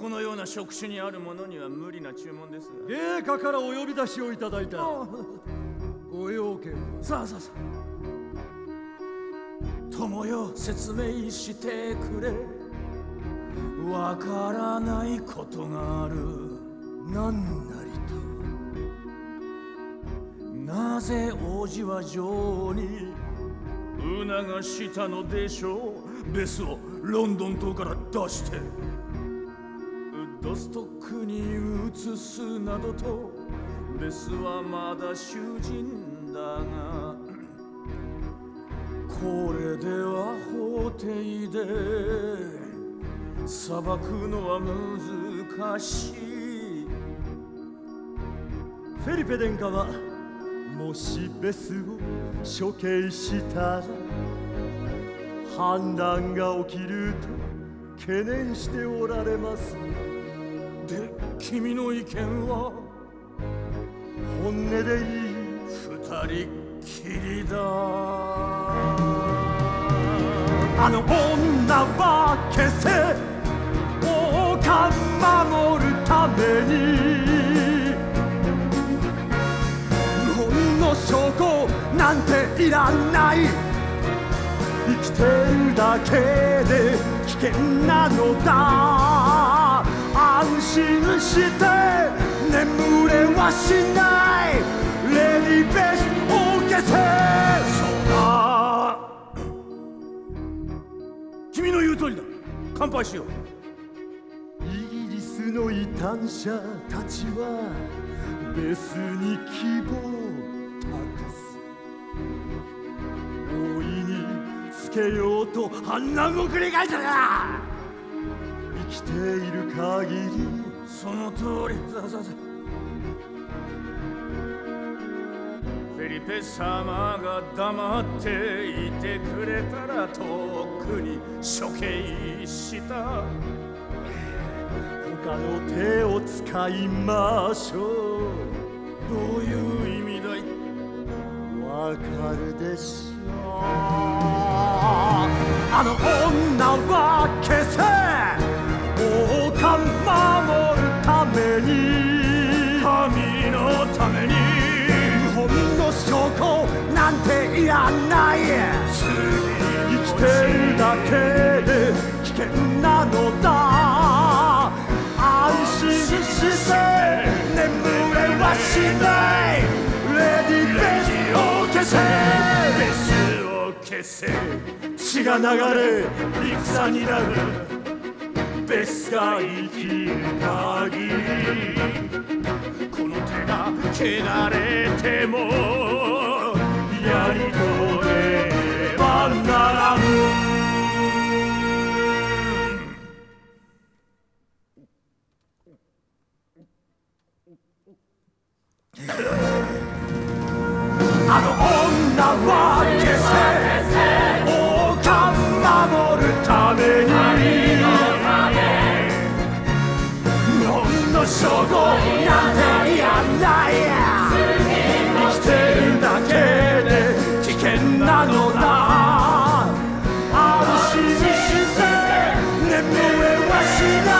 このような職種にある者には無理な注文です。陛下からお呼び出しをいただいた。ご用件はさあさあさあ。友よ説明してくれ。わからないことがある。何なりと。なぜ王子は女王に。促したのでしょう。ベスをロンドン島から出してドストックに移すなどとベスはまだ囚人だがこれでは法廷で裁くのは難しい。フェリペ殿下はもしベスを処刑したら反乱が起きると懸念しておられます。で君の意見は本音でいい二人きりだ。あの女は消せ王冠守るためにほんの証拠なんていらない。生きてるだけで危険なのだ。して眠れはしない。レディーベースを消せそうだ。君の言う通りだ。乾杯しよう。イギリスの異端者たちはベスに希望を託す。大いにつけようと反乱を繰り返すな生きている限りその通りさささフェリペ様が黙っていてくれたらとっくに処刑した。他の手を使いましょう。どういう意味だい？わかるでしょう。あの女は消せ！ない生きてるだけで危険なのだ安心して眠れはしないレディベースを消せベスを消せ血が流れ戦になるベスが生きる限りこの手が汚れてもあの女は消せ王冠守るためにほんの証拠なんていらない生きてるだけで危険なのだ。安心して眠れはしない。